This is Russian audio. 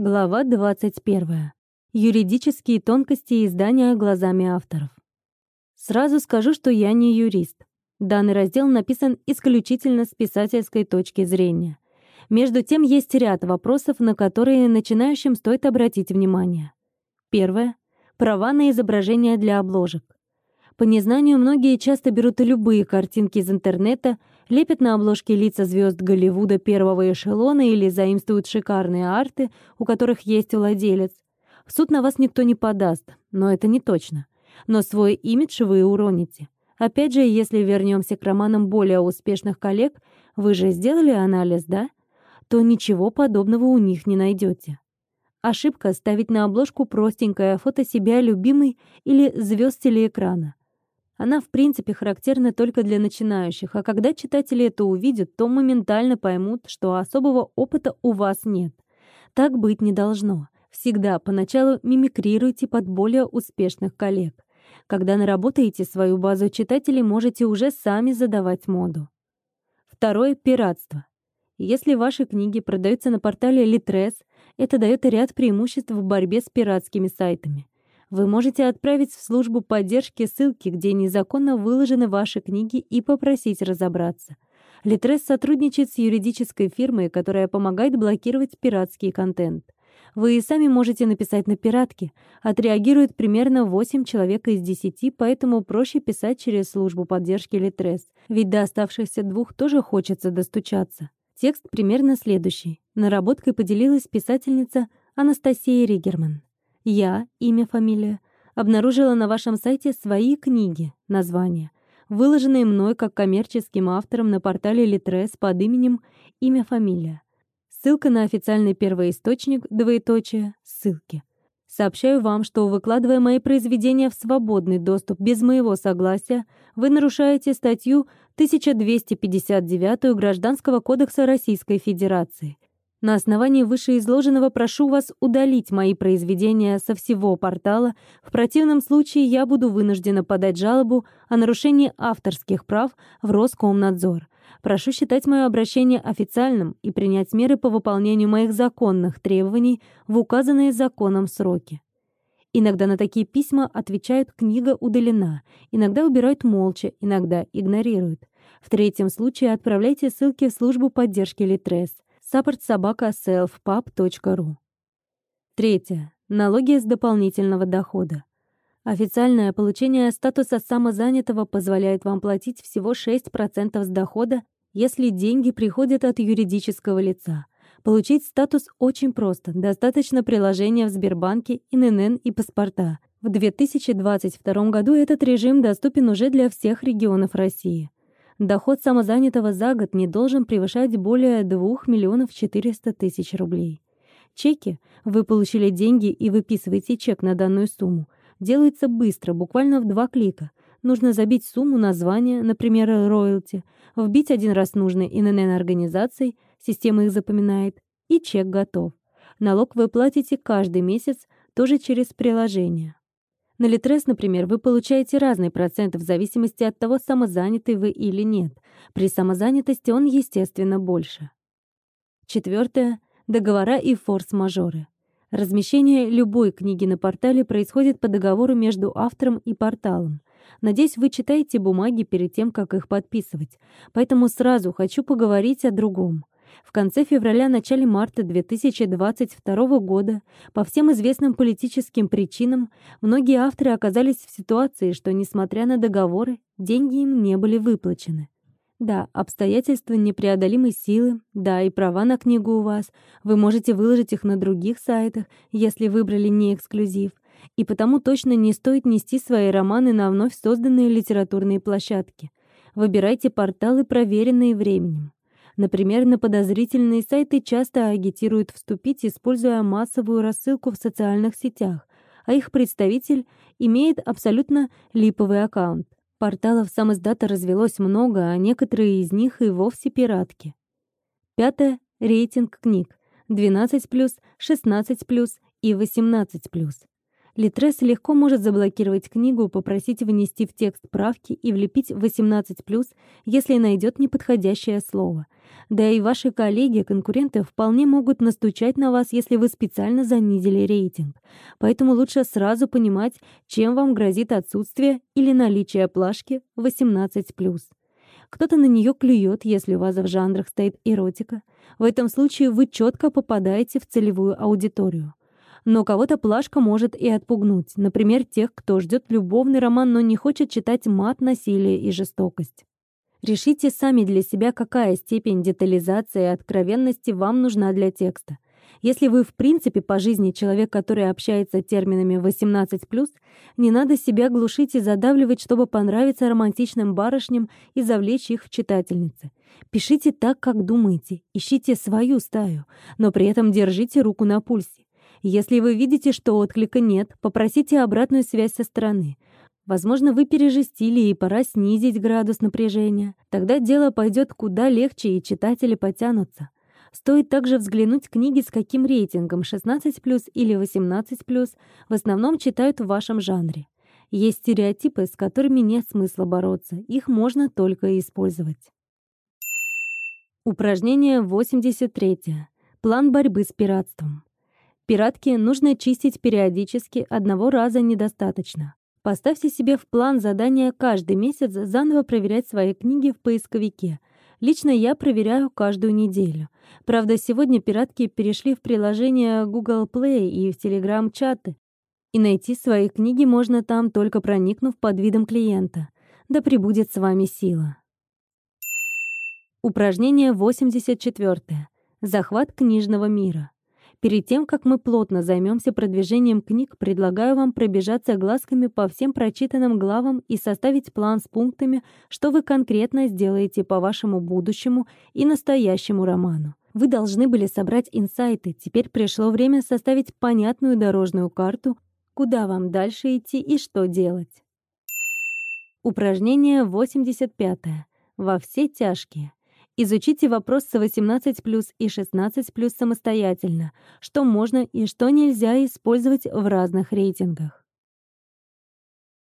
Глава 21. Юридические тонкости издания глазами авторов. Сразу скажу, что я не юрист. Данный раздел написан исключительно с писательской точки зрения. Между тем, есть ряд вопросов, на которые начинающим стоит обратить внимание. Первое. Права на изображение для обложек. По незнанию многие часто берут любые картинки из интернета, лепят на обложке лица звезд Голливуда первого эшелона или заимствуют шикарные арты, у которых есть владелец. В суд на вас никто не подаст, но это не точно. Но свой имидж вы уроните. Опять же, если вернемся к романам более успешных коллег, вы же сделали анализ, да? То ничего подобного у них не найдете. Ошибка ставить на обложку простенькое фото себя любимой или звезд телеэкрана. Она, в принципе, характерна только для начинающих, а когда читатели это увидят, то моментально поймут, что особого опыта у вас нет. Так быть не должно. Всегда поначалу мимикрируйте под более успешных коллег. Когда наработаете свою базу читателей, можете уже сами задавать моду. Второе — пиратство. Если ваши книги продаются на портале Litres, это дает ряд преимуществ в борьбе с пиратскими сайтами. Вы можете отправить в службу поддержки ссылки, где незаконно выложены ваши книги, и попросить разобраться. Литрес сотрудничает с юридической фирмой, которая помогает блокировать пиратский контент. Вы и сами можете написать на пиратке. Отреагирует примерно 8 человек из 10, поэтому проще писать через службу поддержки Литрес, ведь до оставшихся двух тоже хочется достучаться. Текст примерно следующий. Наработкой поделилась писательница Анастасия Ригерман. Я, имя, фамилия, обнаружила на вашем сайте свои книги, названия, выложенные мной как коммерческим автором на портале Литрес под именем «Имя, фамилия». Ссылка на официальный первоисточник, двоеточие, ссылки. Сообщаю вам, что, выкладывая мои произведения в свободный доступ без моего согласия, вы нарушаете статью 1259 Гражданского кодекса Российской Федерации на основании вышеизложенного прошу вас удалить мои произведения со всего портала. В противном случае я буду вынуждена подать жалобу о нарушении авторских прав в Роскомнадзор. Прошу считать мое обращение официальным и принять меры по выполнению моих законных требований в указанные законом сроки. Иногда на такие письма отвечают «книга удалена», иногда убирают молча, иногда игнорируют. В третьем случае отправляйте ссылки в службу поддержки Литрес – supportsobaka.selfpub.ru. Третье. Налоги с дополнительного дохода. Официальное получение статуса самозанятого позволяет вам платить всего 6% с дохода, если деньги приходят от юридического лица. Получить статус очень просто. Достаточно приложения в Сбербанке, ИНН и паспорта. В 2022 году этот режим доступен уже для всех регионов России. Доход самозанятого за год не должен превышать более 2 миллионов 400 тысяч рублей. Чеки, вы получили деньги и выписываете чек на данную сумму, делается быстро, буквально в два клика. Нужно забить сумму названия, например, роялти, вбить один раз нужный ИНН организацией, система их запоминает, и чек готов. Налог вы платите каждый месяц, тоже через приложение. На Литрес, например, вы получаете разный процент в зависимости от того, самозанятый вы или нет. При самозанятости он, естественно, больше. Четвертое. Договора и форс-мажоры. Размещение любой книги на портале происходит по договору между автором и порталом. Надеюсь, вы читаете бумаги перед тем, как их подписывать. Поэтому сразу хочу поговорить о другом. В конце февраля-начале марта 2022 года по всем известным политическим причинам многие авторы оказались в ситуации, что, несмотря на договоры, деньги им не были выплачены. Да, обстоятельства непреодолимой силы, да, и права на книгу у вас. Вы можете выложить их на других сайтах, если выбрали не эксклюзив. И потому точно не стоит нести свои романы на вновь созданные литературные площадки. Выбирайте порталы, проверенные временем. Например, на подозрительные сайты часто агитируют вступить, используя массовую рассылку в социальных сетях, а их представитель имеет абсолютно липовый аккаунт. Порталов сам издата развелось много, а некоторые из них и вовсе пиратки. Пятое. Рейтинг книг. 12+, 16+, и 18+. Литрес легко может заблокировать книгу, попросить внести в текст правки и влепить 18+, если найдет неподходящее слово. Да и ваши коллеги, конкуренты вполне могут настучать на вас, если вы специально занизили рейтинг. Поэтому лучше сразу понимать, чем вам грозит отсутствие или наличие плашки 18+. Кто-то на нее клюет, если у вас в жанрах стоит эротика. В этом случае вы четко попадаете в целевую аудиторию. Но кого-то плашка может и отпугнуть, например, тех, кто ждет любовный роман, но не хочет читать мат, насилие и жестокость. Решите сами для себя, какая степень детализации и откровенности вам нужна для текста. Если вы в принципе по жизни человек, который общается терминами 18+, не надо себя глушить и задавливать, чтобы понравиться романтичным барышням и завлечь их в читательницы. Пишите так, как думаете, ищите свою стаю, но при этом держите руку на пульсе. Если вы видите, что отклика нет, попросите обратную связь со стороны. Возможно, вы пережестили и пора снизить градус напряжения. Тогда дело пойдет куда легче, и читатели потянутся. Стоит также взглянуть книги, с каким рейтингом 16+, или 18+, в основном читают в вашем жанре. Есть стереотипы, с которыми нет смысла бороться, их можно только использовать. Упражнение 83. План борьбы с пиратством. Пиратки нужно чистить периодически, одного раза недостаточно. Поставьте себе в план задания каждый месяц заново проверять свои книги в поисковике. Лично я проверяю каждую неделю. Правда, сегодня пиратки перешли в приложение Google Play и в Telegram-чаты. И найти свои книги можно там, только проникнув под видом клиента. Да пребудет с вами сила. Упражнение 84. Захват книжного мира. Перед тем, как мы плотно займемся продвижением книг, предлагаю вам пробежаться глазками по всем прочитанным главам и составить план с пунктами, что вы конкретно сделаете по вашему будущему и настоящему роману. Вы должны были собрать инсайты, теперь пришло время составить понятную дорожную карту, куда вам дальше идти и что делать. Упражнение 85. Во все тяжкие. Изучите вопросы 18+, и 16+, самостоятельно, что можно и что нельзя использовать в разных рейтингах.